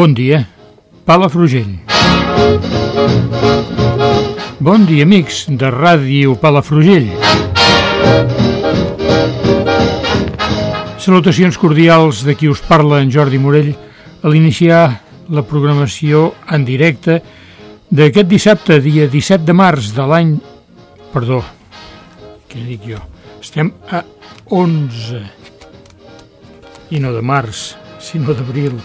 Bon dia, Palafrugell. Bon dia, amics de Ràdio Palafrugell. Salutacions cordials de qui us parla en Jordi Morell a l'iniciar la programació en directe d'aquest dissabte, dia 17 de març de l'any... Perdó, què dic jo? Estem a 11, i no de març, sinó d'abril.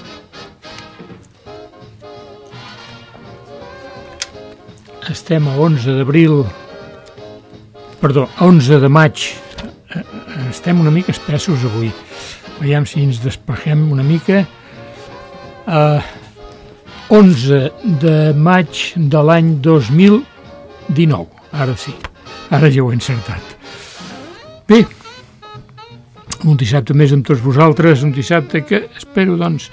Estem a 11 d'abril, perdó, a 11 de maig. Estem una mica espessos avui. Veiem si ens despejem una mica. Uh, 11 de maig de l'any 2019. Ara sí, ara ja ho he encertat. Bé, un dissabte més amb tots vosaltres, un dissabte que espero doncs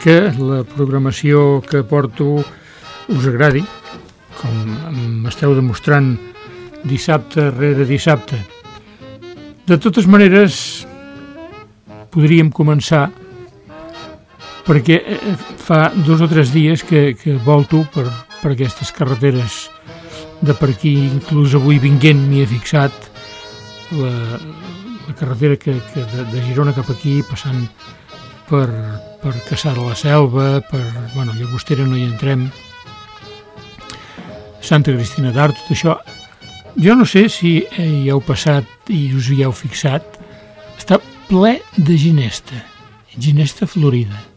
que la programació que porto us agradi, com m'esteu demostrant dissabte rere dissabte. De totes maneres, podríem començar perquè eh, fa dos o tres dies que, que volto per, per aquestes carreteres de per aquí, inclús avui vinguent m'hi he fixat la, la carretera que, que de, de Girona cap aquí, passant per, per Caçar de la Selva, per, bueno, Llagostera no hi entrem, Santa Cristina d'Art, tot això. Jo no sé si eh, hi heu passat i us hi heu fixat, està ple de ginesta, ginesta florida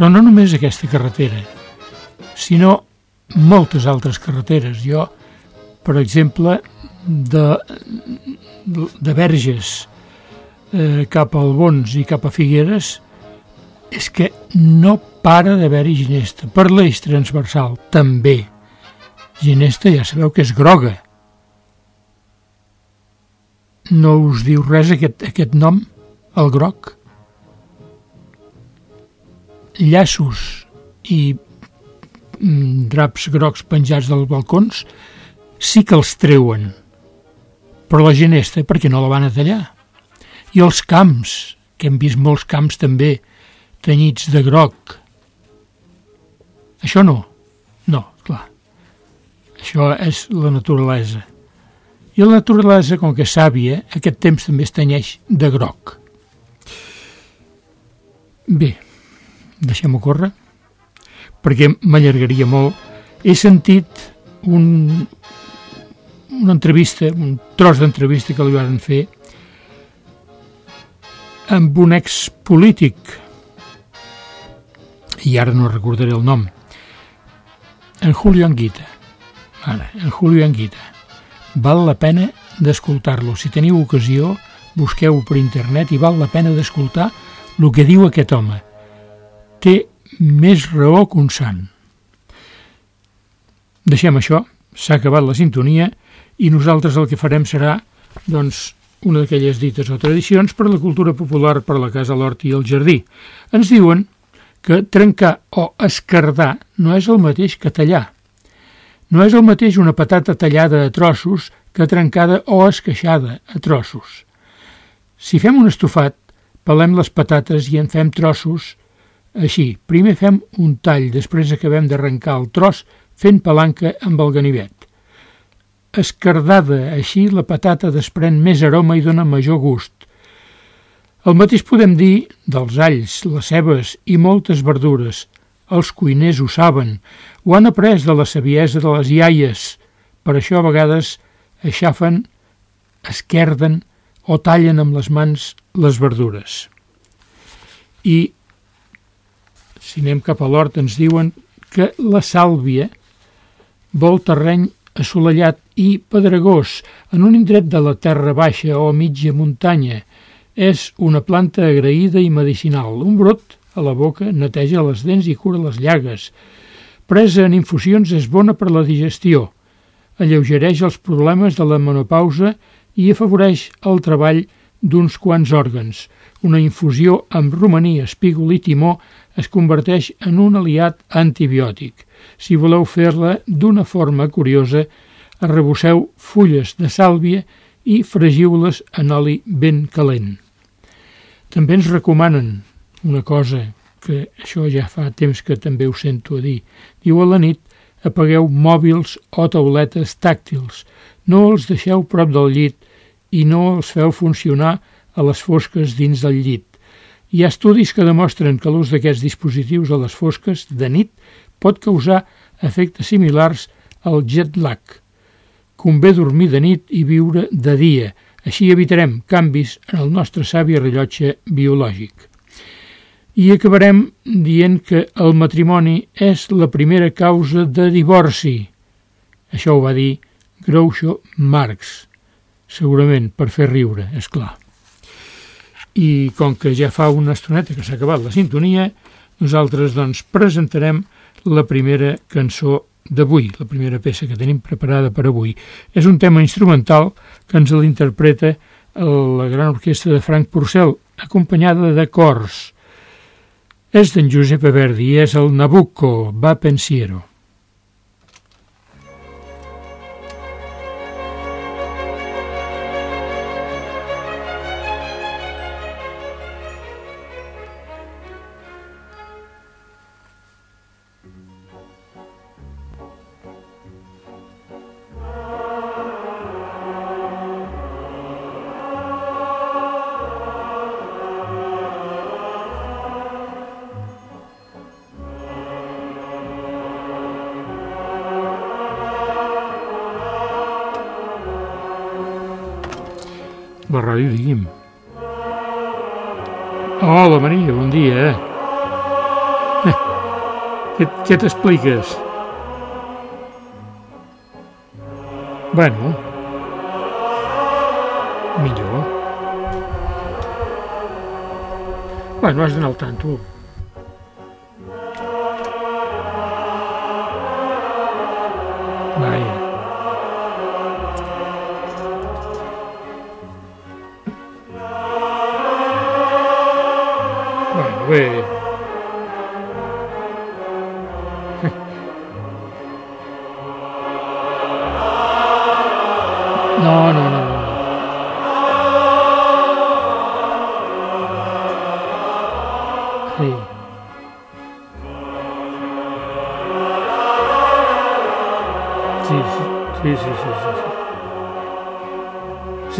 però no només aquesta carretera, sinó moltes altres carreteres. Jo, per exemple, de, de Verges eh, cap al Bons i cap a Figueres, és que no para d'haver-hi ginesta. Per l'eix transversal, també. Ginesta ja sabeu que és groga. No us diu res aquest, aquest nom, el groc? llaços i mm, draps grocs penjats dels balcons sí que els treuen, però la ginesta perquè no la van a tallar. I els camps, que hem vist molts camps també tenyits de groc. Això no. Això és la naturalesa. I la naturalesa, com que és sàvia, aquest temps també es tenyeix de groc. Bé, deixem-ho córrer, perquè m'allargaria molt. He sentit un, una entrevista, un tros d'entrevista que li van fer amb un expolític, i ara no recordaré el nom, en Julio Anguita. Ara, en Julio Anguita. Val la pena d'escoltar-lo. Si teniu ocasió, busqueu per internet i val la pena d'escoltar el que diu aquest home té més raó que un sant. Deixem això, s'ha acabat la sintonia i nosaltres el que farem serà doncs, una d'aquelles dites o tradicions per la cultura popular per la casa, l'hort i el jardí. Ens diuen que trencar o escardar no és el mateix que tallar. No és el mateix una patata tallada a trossos que trencada o esqueixada a trossos. Si fem un estofat, pelem les patates i en fem trossos així, primer fem un tall, després acabem d'arrencar el tros fent palanca amb el ganivet. Escardada així, la patata desprèn més aroma i dona major gust. El mateix podem dir dels alls, les cebes i moltes verdures. Els cuiners ho saben, ho han après de la saviesa de les iaies. Per això a vegades aixafen, esquerden o tallen amb les mans les verdures. I si anem cap a l'hort ens diuen que la sàlvia vol terreny assolellat i pedregós en un indret de la terra baixa o mitja muntanya. És una planta agraïda i medicinal. Un brot a la boca neteja les dents i cura les llagues. Presa en infusions és bona per la digestió. Alleugereix els problemes de la menopausa i afavoreix el treball d'uns quants òrgans. Una infusió amb romaní, espígol i timó es converteix en un aliat antibiòtic. Si voleu fer-la d'una forma curiosa, arrebosseu fulles de sàlvia i fregiu-les en oli ben calent. També ens recomanen una cosa que això ja fa temps que també ho sento a dir. Diu a la nit apagueu mòbils o tauletes tàctils. No els deixeu prop del llit i no els feu funcionar a les fosques dins del llit. Hi ha estudis que demostren que l'ús d'aquests dispositius a les fosques de nit pot causar efectes similars al jet lag. Convé dormir de nit i viure de dia, així evitarem canvis en el nostre savi rellotge biològic. I acabarem dient que el matrimoni és la primera causa de divorci. Això ho va dir Groucho Marx, segurament per fer riure, és clar. I com que ja fa una estoneta que s'ha acabat la sintonia, nosaltres doncs presentarem la primera cançó d'avui, la primera peça que tenim preparada per avui. És un tema instrumental que ens l'interpreta la gran orquestra de Frank Purcell, acompanyada de cors. És d'en Josep Verdi és el Nabucco, va pensiero. La ràdio, digui'm. Hola, Maria, bon dia. Eh? Què, què t'expliques? Bueno, millor. Bueno, has d'anar al tanto.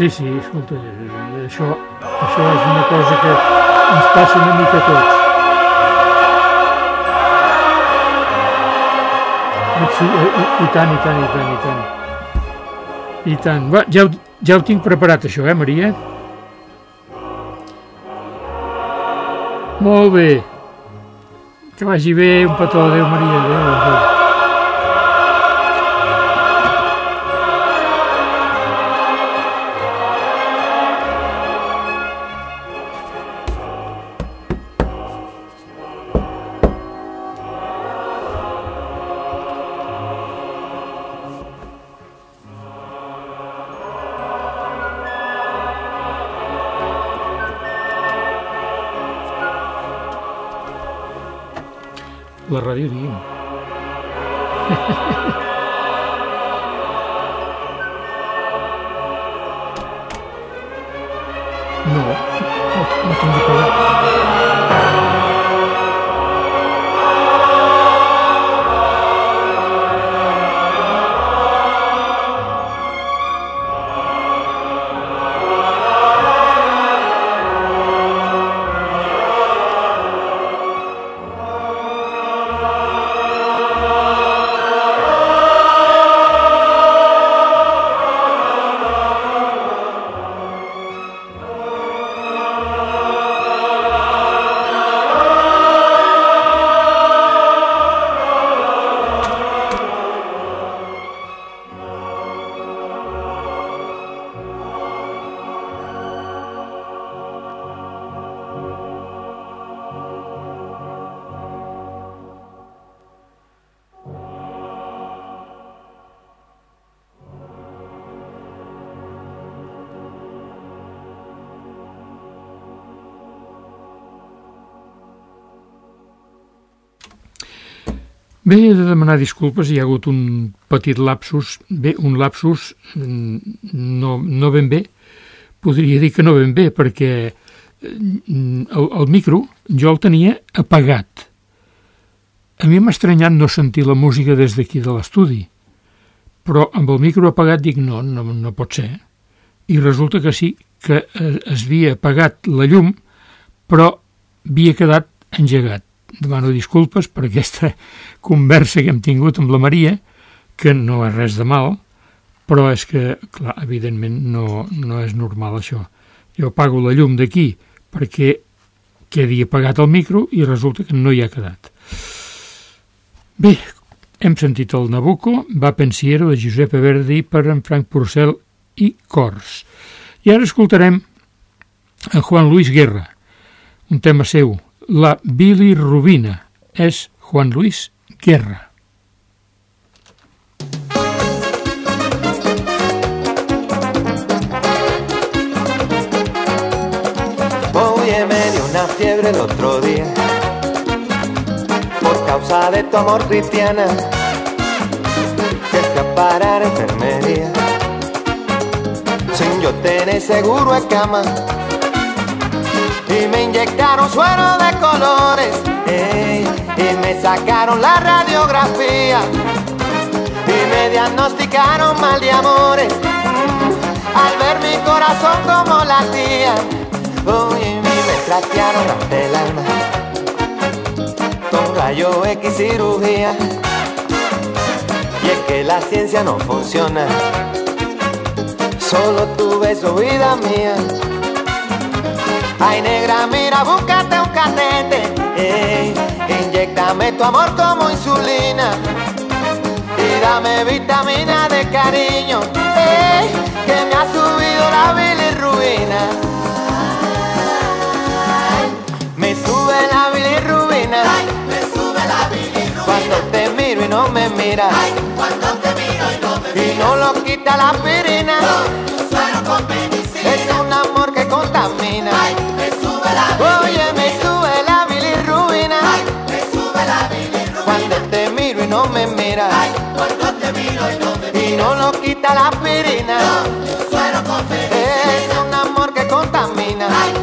Sí, sí, escolta, eh, això, això és una cosa que ens passa una mica a tots. Sí, i, i, i tant, i tant, i tant, i tant. I tant. Va, ja, ho, ja ho tinc preparat, això, eh, Maria? Molt bé. Que vagi bé, un petó. Adéu, Maria. Adéu, La radio bien. no, no, no tengo que demanar disculpes, hi ha hagut un petit lapsus, bé, un lapsus mm, no, no ben bé, podria dir que no ben bé, perquè mm, el, el micro jo el tenia apagat. A mi m'ha estranyat no sentir la música des d'aquí de l'estudi, però amb el micro apagat dic no, no, no pot ser. I resulta que sí, que es havia apagat la llum, però havia quedat engegat demano disculpes per aquesta conversa que hem tingut amb la Maria, que no és res de mal, però és que, clar, evidentment no, no és normal això. Jo apago la llum d'aquí perquè quedi apagat el micro i resulta que no hi ha quedat. Bé, hem sentit el Nabucco, va pensiero de Giuseppe Verdi per en Frank Purcell i Cors. I ara escoltarem en Juan Luis Guerra, un tema seu, la bilirrubina és Juan Luis Guerra. Oye, me dio una fiebre el otro día por causa de tu amor cristiana que fui a enfermería sin yo tener seguro de cama y me inyectaron suero de colores y me sacaron la radiografía y me diagnosticaron mal de amores. Al ver mi corazón como latía y me trastearon hasta el alma. Con rayo X cirugía y es que la ciencia no funciona. Solo tu beso vida mía Ay negra, mira, búscate un catete, ey, inyectame tu amor como insulina y dame vitamina de cariño, ey, que me ha subido la bilirrubina. Me sube la bilirrubina, Ay, me sube la bilirrubina. cuando te miro y no me miras Ay, cuando te miro y no me y no lo quita la aspirina. tu suero con medicina. Es un amor que contamina. Ay, Oye, me sube la bilirrubina. Ay, me sube la bilirrubina. Cuando te miro y no me miras Ay, cuando te miro y no me y no lo quita la aspirina. tu suero con. Es un amor que contamina. Ay,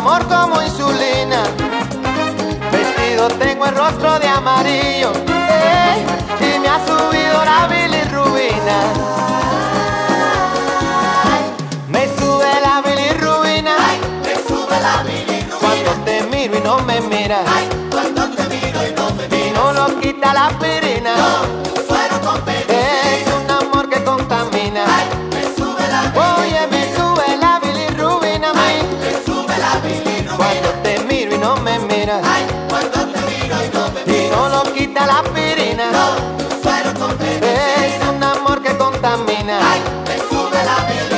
amor como insulina. Vestido tengo el rostro de amarillo. ey, y me ha subido la bilirrubina. Me sube la bilirrubina Ay, me sube la bilirrubina. cuando te miro y no me miras. Ay, cuando te miro y no me Y no lo quita la tu suero con medicina. Es un amor que contamina. miras. Ay, cuando te miro y no me miras. No lo quita la pirina. No, suero con Es un amor que contamina. Ay, me sube la vida.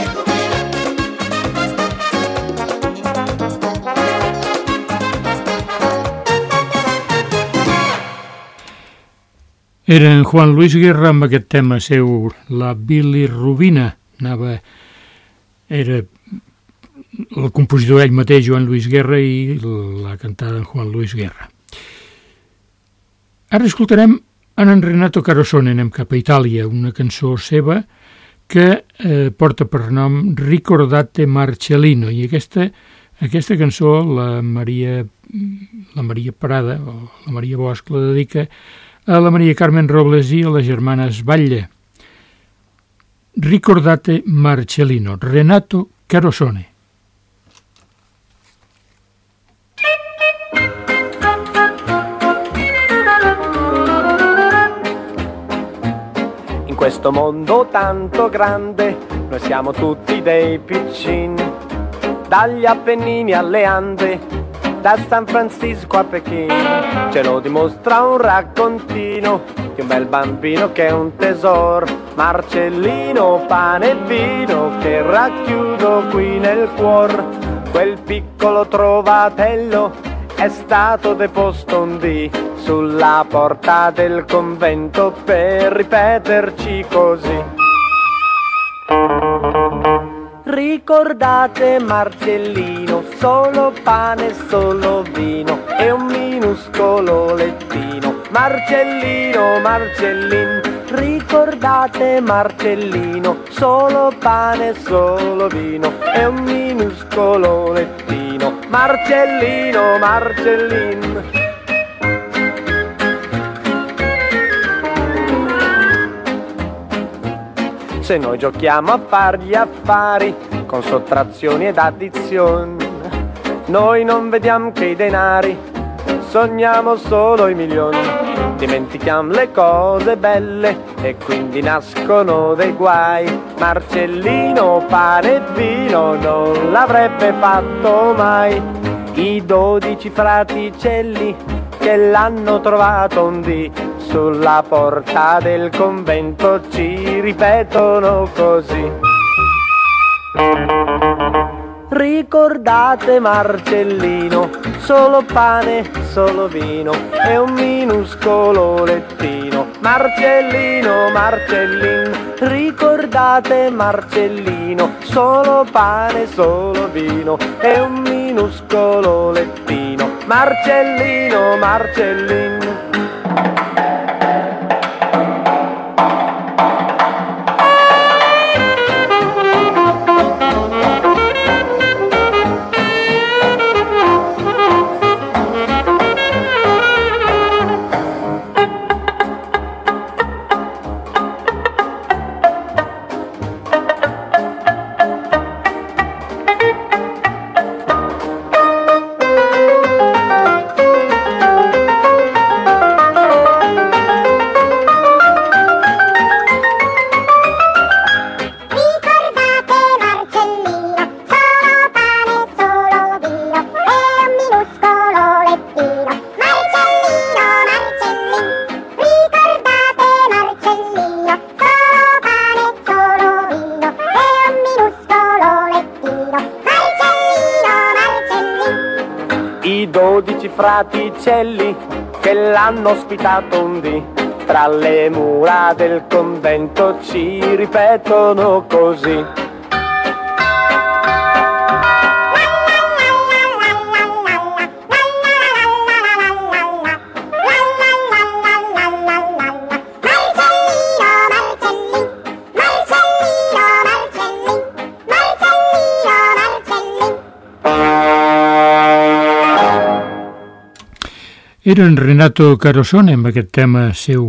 Era en Juan Luis Guerra amb aquest tema seu, la bilirrubina. Anava... Era el compositor ell mateix, Joan Luis Guerra, i la cantada en Juan Luis Guerra. Ara escoltarem en en Renato Carosone, anem cap a Itàlia, una cançó seva que eh, porta per nom Ricordate Marcellino, i aquesta, aquesta cançó la Maria, la Maria Parada, o la Maria Bosch, la dedica a la Maria Carmen Robles i a les germanes Batlle. Ricordate Marcellino, Renato Carosone. Questo mondo tanto grande, noi siamo tutti dei piccini, dagli Appennini alle Ande, da San Francisco a Pechino, ce lo dimostra un raccontino di un bel bambino che è un tesoro, Marcellino, pane e vino che racchiudo qui nel cuor, quel piccolo trovatello è stato deposto un dì sulla porta del convento per ripeterci così. Ricordate Marcellino, solo pane, solo vino e un minuscolo lettino. Marcellino, Marcellin, ricordate Marcellino, solo pane, solo vino e un minuscolo lettino. Marcellino, Marcellin. Se noi giochiamo a far gli affari con sottrazioni ed addizioni, noi non vediamo che i denari, sogniamo solo i milioni. Dimentichiamo le cose belle e quindi nascono dei guai. Marcellino, pane e vino non l'avrebbe fatto mai. I dodici fraticelli che l'hanno trovato un dì sulla porta del convento ci ripetono così. Ricordate Marcellino, solo pane, solo vino e un minuscolo lettino. Marcellino, Marcellin, ricordate Marcellino, solo pane, solo vino e un minuscolo lettino. Marcellino, Marcellin. Che l'hanno ospitato un dì. Tra le mura del convento ci ripetono così. Era en Renato Carosone amb aquest tema seu,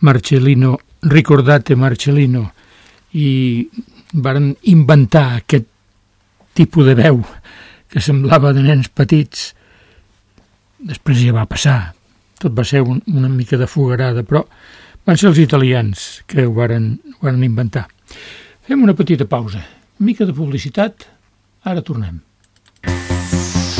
Marcellino, Ricordate Marcellino, i varen inventar aquest tipus de veu que semblava de nens petits. Després ja va passar. Tot va ser un, una mica de fogarada, però van ser els italians que ho varen, ho varen inventar. Fem una petita pausa. Mica de publicitat, ara tornem. Música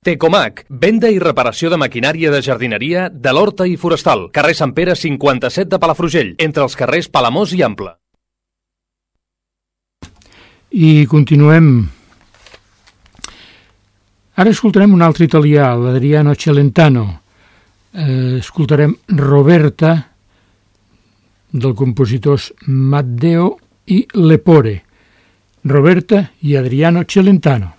Tecomac, venda i reparació de maquinària de jardineria de l'Horta i Forestal, carrer Sant Pere 57 de Palafrugell, entre els carrers Palamós i Ample. I continuem. Ara escoltarem un altre italià, l'Adriano Celentano. Eh, escoltarem Roberta, del compositors Matteo i Lepore. Roberta i Adriano Celentano.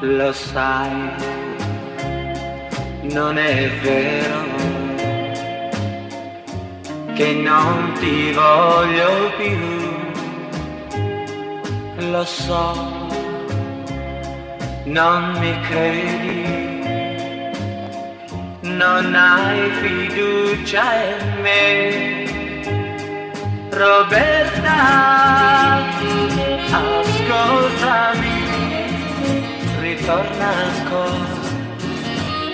Lo sai, non è vero che non ti voglio più. Lo so, non mi credi non hai fiducia in me. Roberta, ascoltami, ritorna ancora,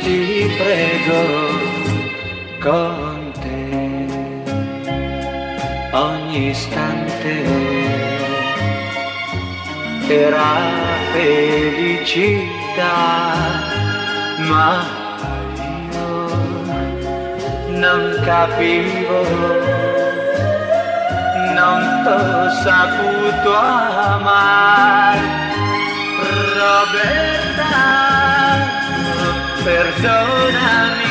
ti prego, con te, ogni istante era felicità, ma non capivo, non t'ho saputo amare. Roberta, perdonami,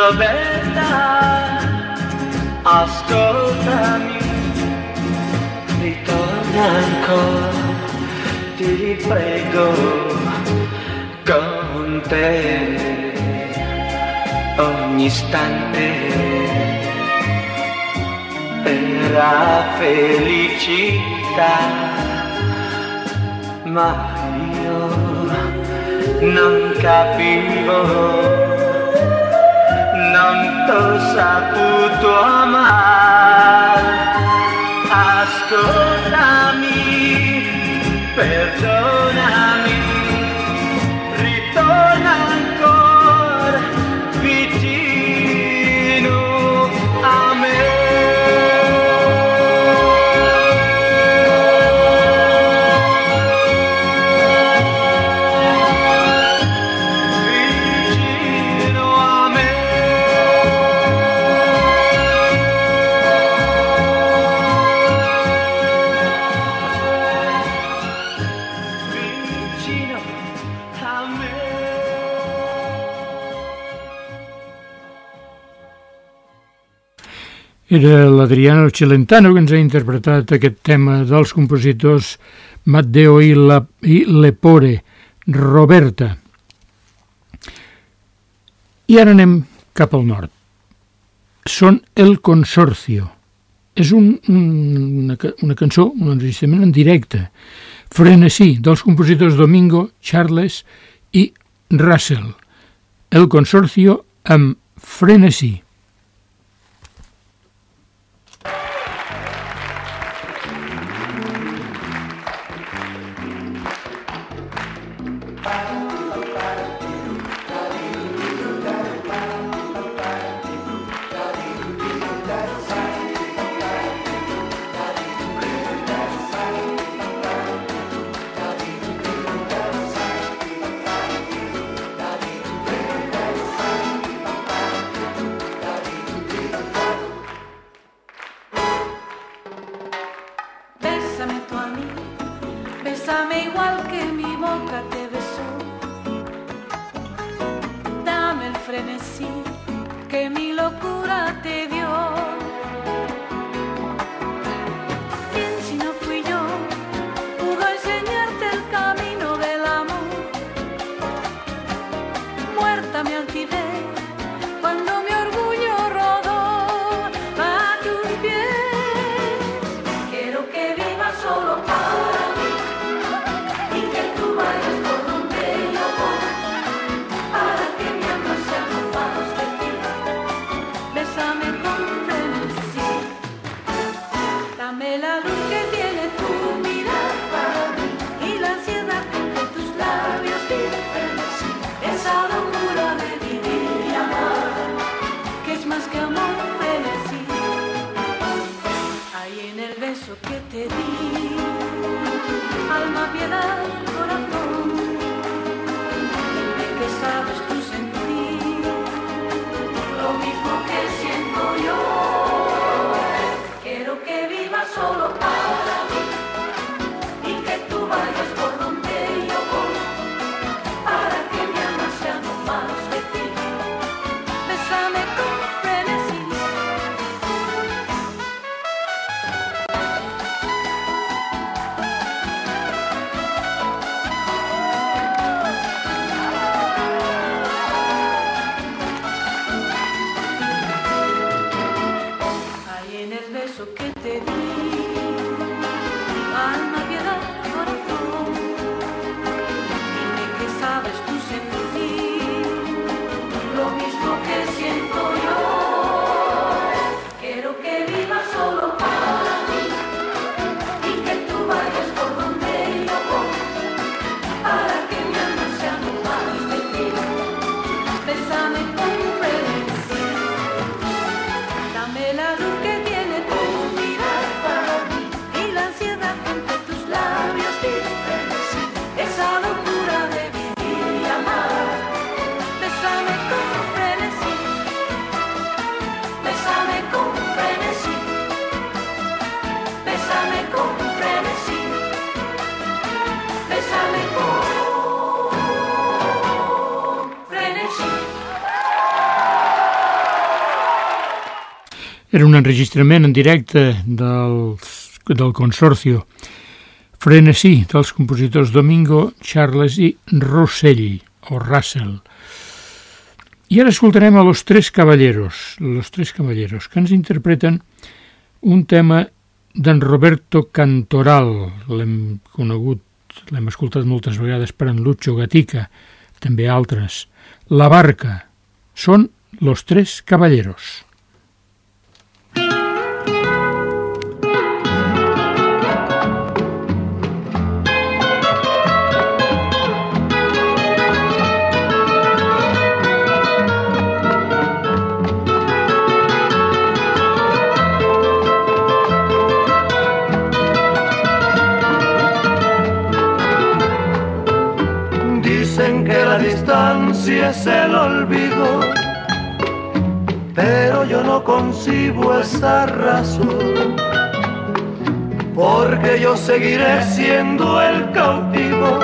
Roberta, ascoltami, ritorna ancora, ti prego, con te ogni istante era felicità, ma io non capivo dosa puto amar, ascoltare. Era l'Adriano Celentano que ens ha interpretat aquest tema dels compositors Matteo i, La, i Lepore, Roberta. I ara anem cap al nord. Són El Consorcio. És un, una, una cançó, un enregistrament en directe, frenesí, dels compositors Domingo, Charles i Russell. El Consorcio amb frenesí. Era un enregistrament en directe del, del Consorcio Frenesí dels compositors Domingo, Charles i Rossell, o Russell. I ara escoltarem a Los Tres Caballeros, Los Tres Caballeros, que ens interpreten un tema d'en Roberto Cantoral, l'hem conegut, l'hem escoltat moltes vegades per en Lucho Gatica, també altres. La barca. Són Los Tres Caballeros. es el olvido, pero yo no concibo esa razón, porque yo seguiré siendo el cautivo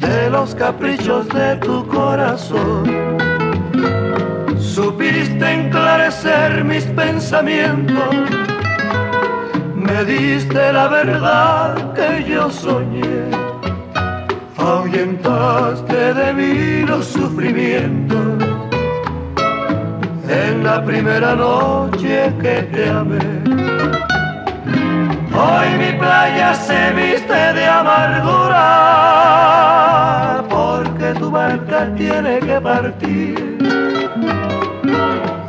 de los caprichos de tu corazón. Supiste enclarecer mis pensamientos, me diste la verdad que yo soñé ahuyentaste de mí los sufrimientos en la primera noche que te amé. Hoy mi playa se viste de amargura porque tu barca tiene que partir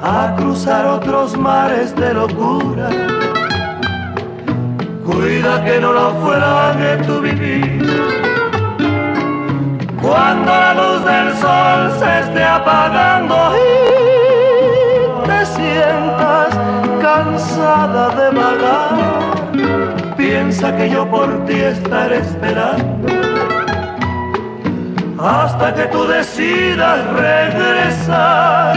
a cruzar otros mares de locura. Cuida que no lo fuera de tu vivir. Cuando la luz del sol se esté apagando y te sientas cansada de vagar, piensa que yo por ti estaré esperando hasta que tú decidas regresar.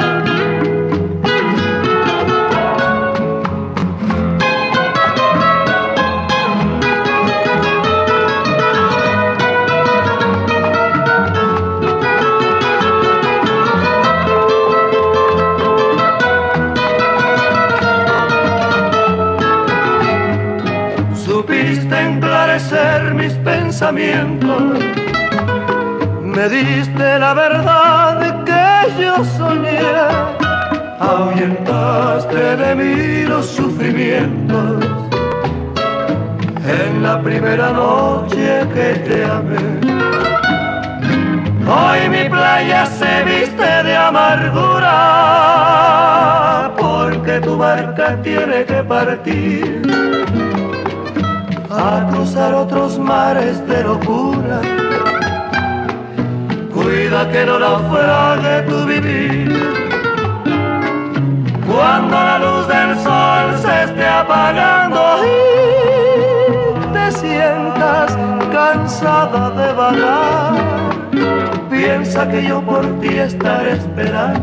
Me diste la verdad que yo soñé, ahuyentaste de mí los sufrimientos. En la primera noche que te amé. Hoy mi playa se viste de amargura porque tu barca tiene que partir a cruzar otros mares de locura cuida que no naufrague tu vivir. Cuando la luz del sol se esté apagando y te sientas cansada de vagar, piensa que yo por ti estaré esperando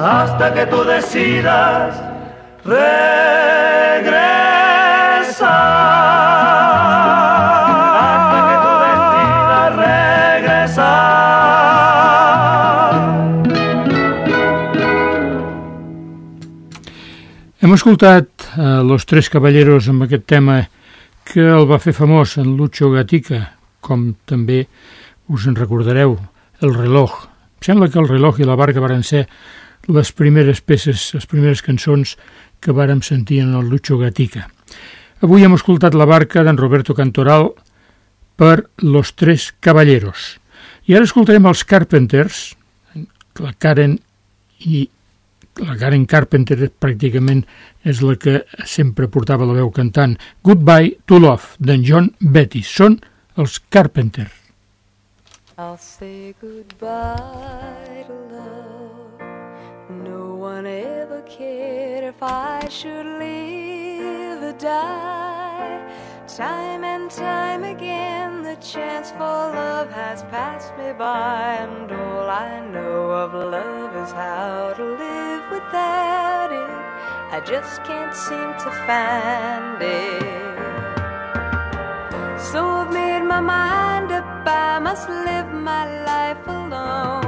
hasta que tú decidas regresar. Hem escoltat eh, Los Tres Caballeros amb aquest tema que el va fer famós en Lucho Gatica, com també us en recordareu, El reloj. Sembla que El reloj i la barca varen ser les primeres peces, les primeres cançons que vàrem sentir en el Lucho Gatica. Avui hem escoltat la barca d'en Roberto Cantoral per Los Tres Caballeros. I ara escoltarem els Carpenters, la Karen i la Karen Carpenter pràcticament és la que sempre portava la veu cantant. Goodbye to Love, d'en John Betty. Són els Carpenter. I'll say goodbye to love. No one ever cared if I should live or die. Time and time again, the chance for love has passed me by, and all I know of love is how to live without it. I just can't seem to find it. So I've made my mind up, I must live my life alone.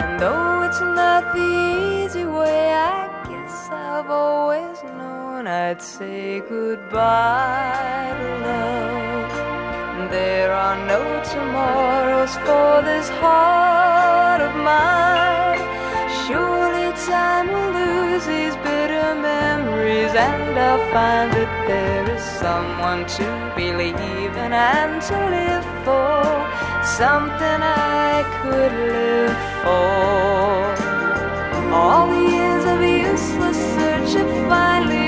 And though it's not the easy way, I guess I've always known I'd say goodbye to love. There are no tomorrows for this heart of mine. Surely time will lose these bitter memories, and I'll find that there is someone to believe in and to live for. Something I could live for. All the years of useless search have finally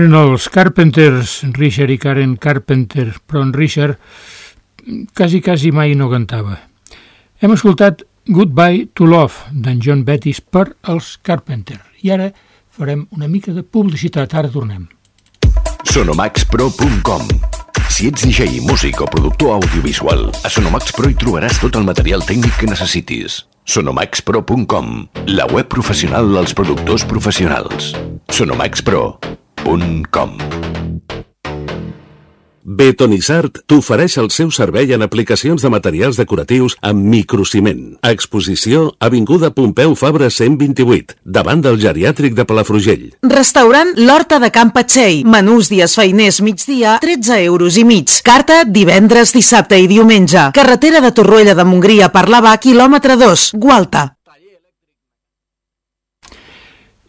Eren els Carpenters, Richard i Karen Carpenter, però en Richard quasi, quasi mai no cantava. Hem escoltat Goodbye to Love, d'en John Bettis, per els Carpenter. I ara farem una mica de publicitat, ara tornem. Sonomaxpro.com Si ets DJ, músic o productor audiovisual, a Sonomax Pro hi trobaràs tot el material tècnic que necessitis. Sonomaxpro.com La web professional dels productors professionals. Sonomaxpro.com Betonisart t'ofereix el seu servei en aplicacions de materials decoratius amb microciment. Exposició Avinguda Pompeu Fabra 128, davant del geriàtric de Palafrugell. Restaurant L'Horta de Can Patxell. Menús dies feiners migdia, 13 euros i mig. Carta divendres, dissabte i diumenge. Carretera de Torroella de Montgria per l'Avà, quilòmetre 2, Gualta.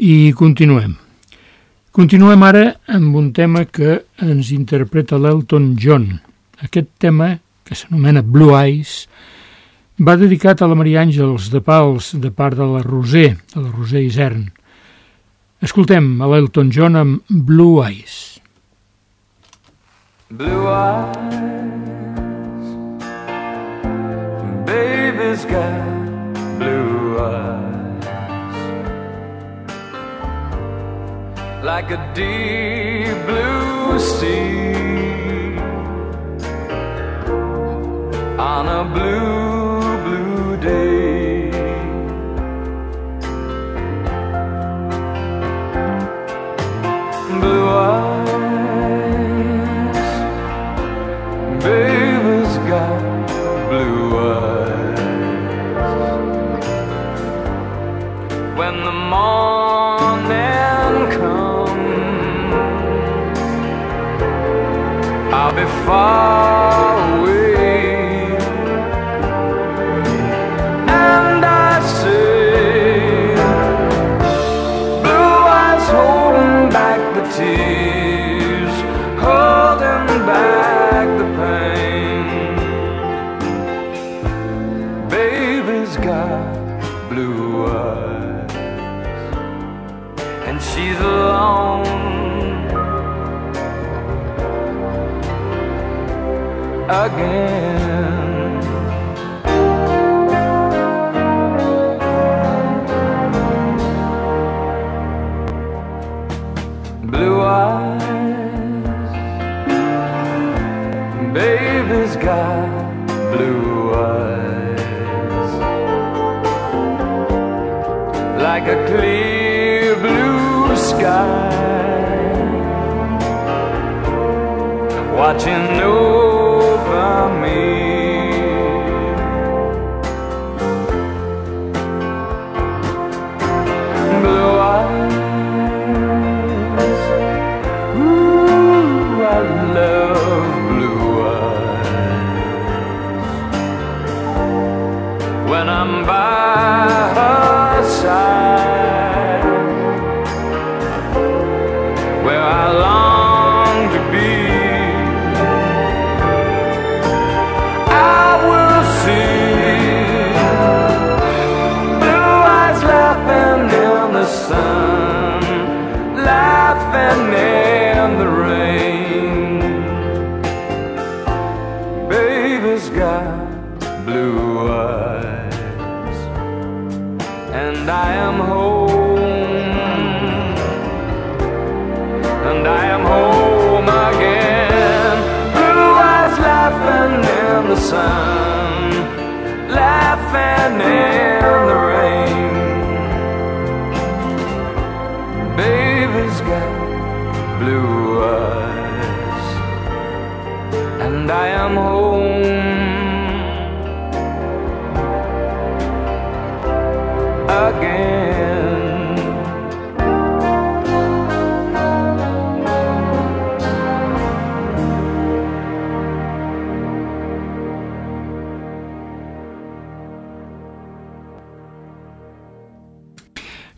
I continuem. Continuem ara amb un tema que ens interpreta l'Elton John. Aquest tema, que s'anomena Blue Eyes, va dedicat a la Maria Àngels de Pals de part de la Roser, de la Roser Isern. Escoltem a l'Elton John amb Blue Eyes. Blue eyes, baby's got like a deep blue sea. On a blue, far Again.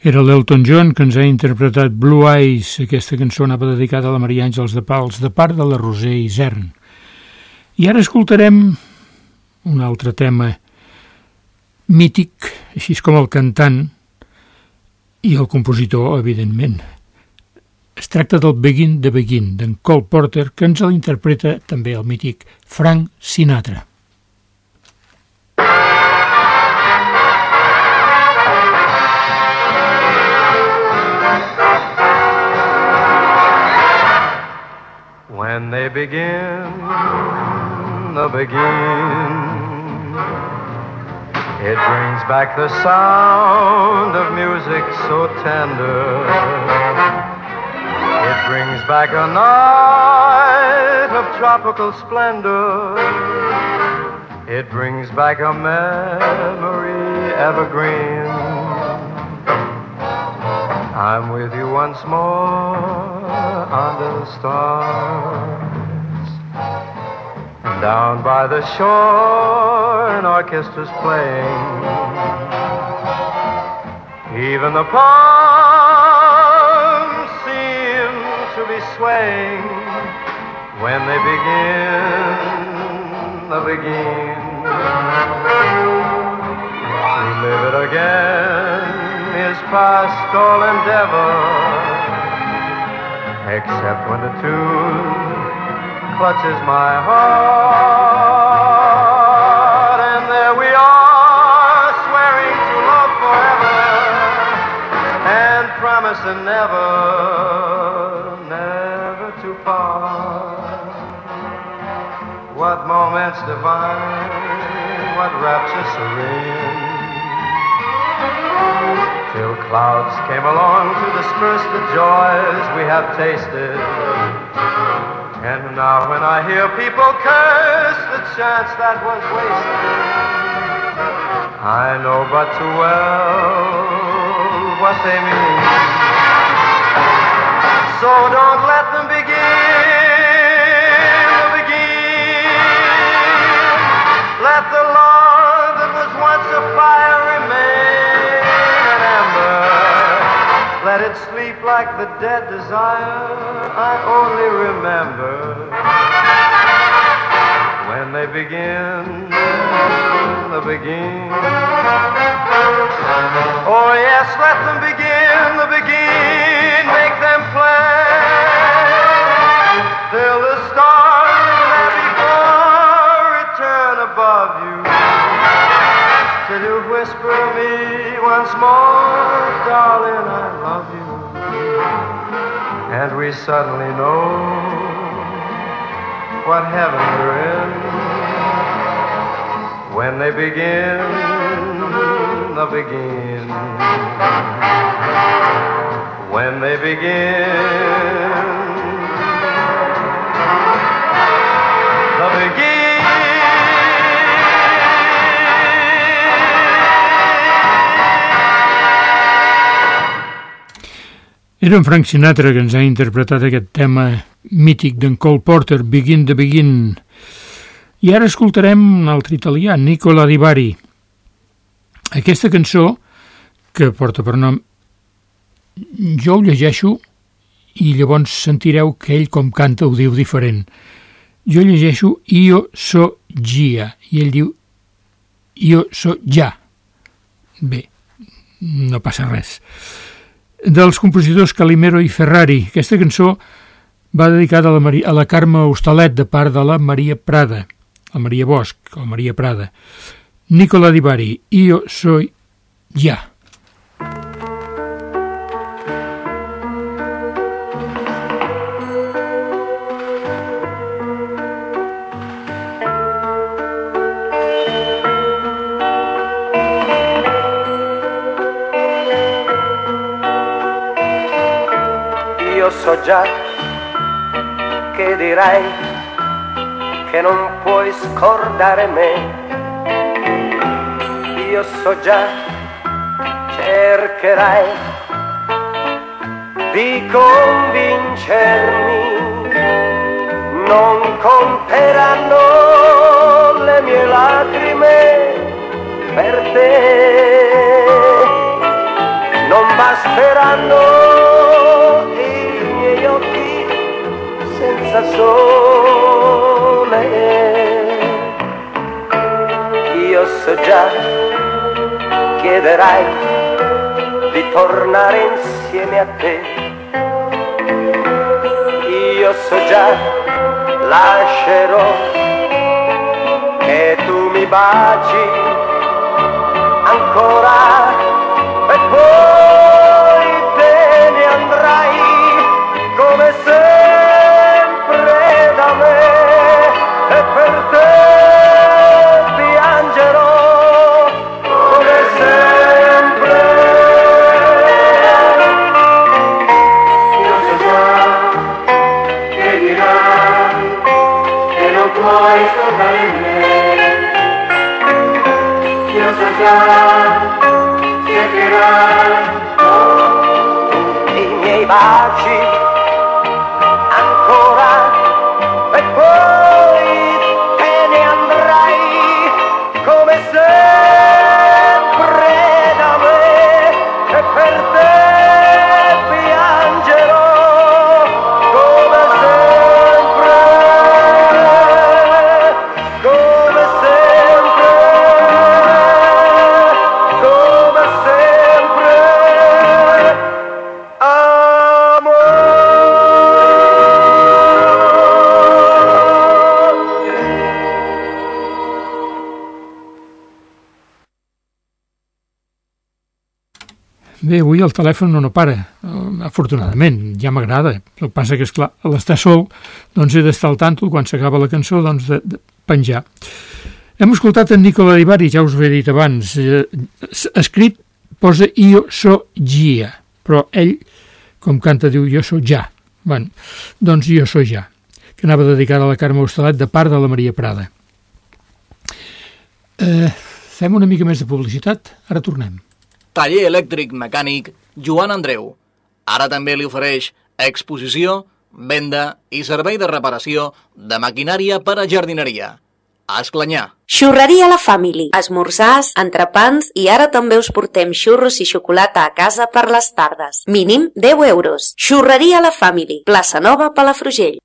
Era l'Elton John que ens ha interpretat Blue Eyes. Aquesta cançó anava dedicada a la Maria Àngels de Pals, de part de la Roser Isern. I ara escoltarem un altre tema mític, així com el cantant i el compositor, evidentment. Es tracta del Begin the Begin, d'en Cole Porter, que ens l'interpreta també el mític Frank Sinatra. When they begin, the begin, it brings back the sound of music so tender. It brings back a night of tropical splendor. It brings back a memory evergreen. I'm with you once more under the stars. Down by the shore, an orchestra's playing. Even the palms seem to be swaying when they begin the begin. To live it again is past all endeavor, except when the tune clutches my heart, and there we are, swearing to love forever, and promising never, never to part. What moments divine, what rapture serene. Clouds came along to disperse the joys we have tasted. And now when I hear people curse the chance that was wasted, I know but too well what they mean. So don't let them begin, Let it sleep like the dead desire I only remember when they begin, the begin. Oh yes, let them begin, the begin. Make them play till the stars that before return above you. Till you whisper me once more, darling. And we suddenly know what heaven we're in when they begin, the begin. When they begin, the begin. Era en Frank Sinatra que ens ha interpretat aquest tema mític d'en Cole Porter, Begin the Begin. I ara escoltarem un altre italià, Nicola Di Bari. Aquesta cançó, que porta per nom jo ho llegeixo i llavors sentireu que ell com canta ho diu diferent. Jo llegeixo Io so Gia i ell diu Io so ja. Bé, no passa res. Dels compositors Calimero i Ferrari, aquesta cançó va dedicada a la, Maria, a la Carme Hostalet de part de la Maria Prada, la Maria Bosch o Maria Prada. Nicola Di Bari, Io soy ja. Già che direi che non puoi scordare me. Io so già, cercherai di convincermi, non conteranno le mie lacrime per te, non basteranno senza sole. Io so già, chiederai di tornare insieme a te. Io so già, lascerò che tu mi baci ancora mai sovrai me. Io so già che ti dai i miei baci el telèfon no, no para, eh, afortunadament, ja m'agrada. El que passa que, esclar, a l'estar sol, doncs he d'estar al tanto quan s'acaba la cançó, doncs de, de penjar. Hem escoltat en Nicola Ibarri, ja us ho he dit abans, eh, escrit posa io so gia, però ell, com canta, diu jo so ja. Bueno, doncs jo so ja, que anava dedicada a la Carme Hostalet de part de la Maria Prada. Eh, fem una mica més de publicitat, ara tornem. Taller elèctric mecànic Joan Andreu. Ara també li ofereix exposició, venda i servei de reparació de maquinària per a jardineria. A Esclanyà. Xurreria La Family. Esmorzars, entrepans i ara també us portem xurros i xocolata a casa per les tardes. Mínim 10 euros. Xurreria La Family. Plaça Nova, Palafrugell.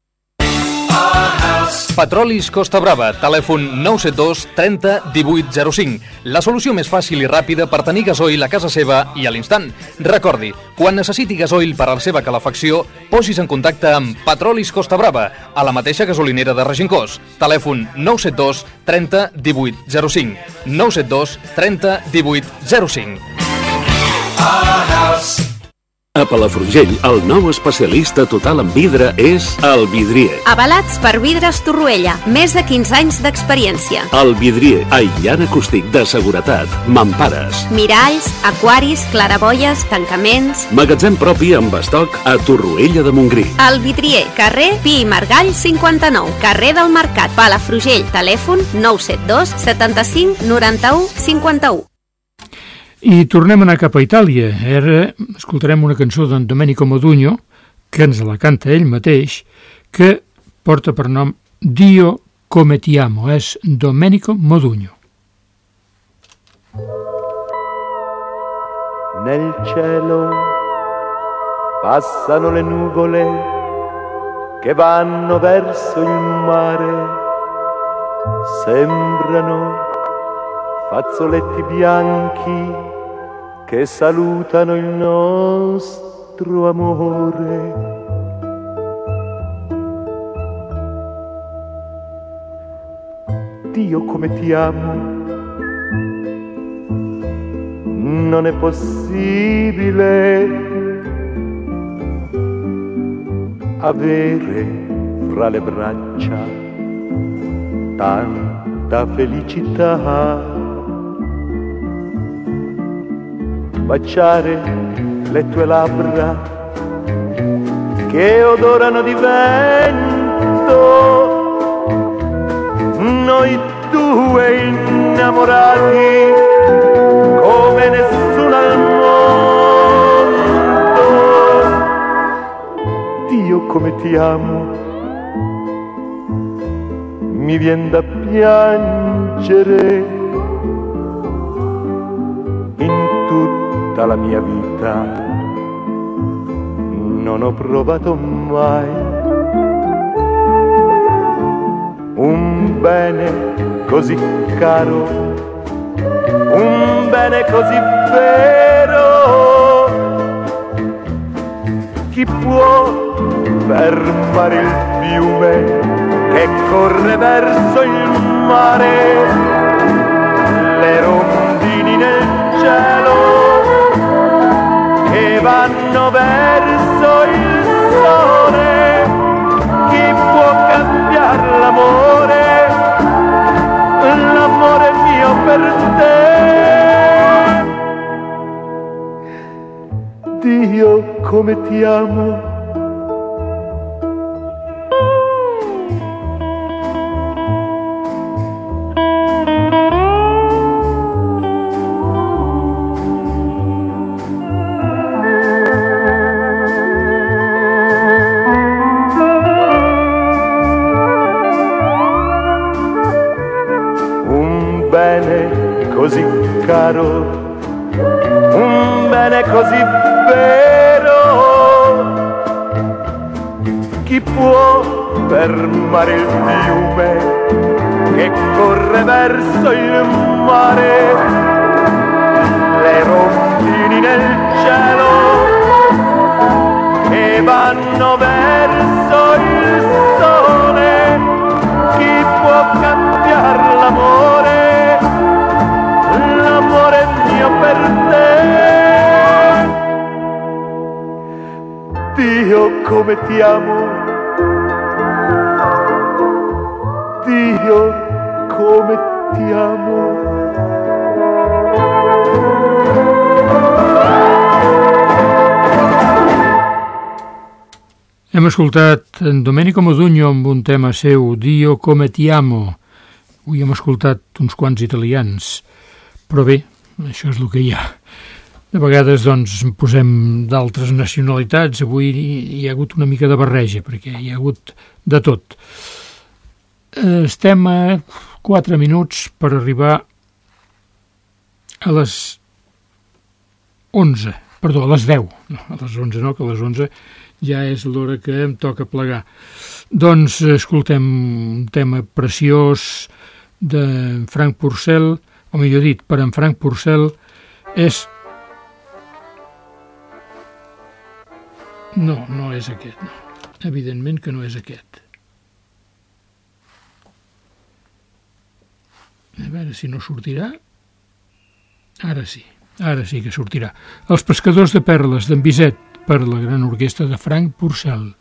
Petrolis Costa Brava, telèfon 972 30 18 05. La solució més fàcil i ràpida per tenir gasoil a casa seva i a l'instant. Recordi, quan necessiti gasoil per a la seva calefacció, posis en contacte amb Petrolis Costa Brava, a la mateixa gasolinera de Regincós. Telèfon 972 30 18 05. 972 30 18 05. A Palafrugell, el nou especialista total en vidre és el Vidrier. Avalats per Vidres Torroella. Més de 15 anys d'experiència. El Vidrier, aïllant acústic de seguretat, mampares. Miralls, aquaris, claraboies, tancaments... Magatzem propi amb estoc a Torroella de Montgrí. El Vitrier, carrer Pi i Margall 59, carrer del Mercat, Palafrugell, telèfon 972 75 91 51. I tornem a anar cap a Itàlia. Ara escoltarem una cançó d'en Domenico Modugno, que ens la canta ell mateix, que porta per nom Dio come ti amo. És Domenico Modugno. Nel cielo passano le nuvole che vanno verso il mare, sembrano fazzoletti bianchi che salutano il nostro amore. Dio come ti amo, non è possibile avere fra le braccia tanta felicità. Baciare le tue labbra che odorano di vento innamorati come nessuno al mondo. Dio come ti amo, mi vien da piangere tutta la mia vita. Non ho provato mai un bene così caro, un bene così vero. Chi può fermare il fiume che corre verso il mare? Le rondini nel cielo vanno verso il sole. Chi può cambiare l'amore? L'amore mio per te. Dio come ti amo. Fermare il fiume che corre verso il mare? Le rondini nel cielo che vanno verso il sole. Chi può cambiare l'amore? L'amore mio per te. Dio come ti amo. Dio come ti amo. Hem escoltat en Domenico Modugno amb un tema seu, Dio come ti amo. Avui hem escoltat uns quants italians, però bé, això és el que hi ha. De vegades, doncs, posem d'altres nacionalitats. Avui hi ha hagut una mica de barreja, perquè hi ha hagut de tot. Eh, Estem a 4 minuts per arribar a les 11, perdó, a les 10. No, a les 11 no, que a les 11 ja és l'hora que em toca plegar. Doncs escoltem un tema preciós de Frank Purcell, o millor dit, per en Frank Purcell, és... No, no és aquest, no. Evidentment que no és aquest. A veure si no sortirà. Ara sí, ara sí que sortirà. Els pescadors de perles d'en Bizet per la gran orquestra de Frank Purcell.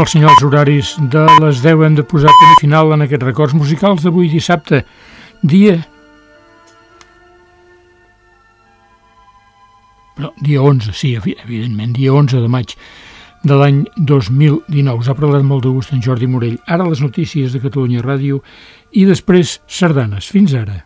Els senyals horaris de les 10. Hem de posar punt final en aquests records musicals d'avui dissabte, dia... Però dia 11, sí, evidentment, dia 11 de maig de l'any 2019. Us ha parlat molt de gust en Jordi Morell. Ara les notícies de Catalunya Ràdio i després sardanes. Fins ara.